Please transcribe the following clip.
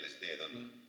LSD-d.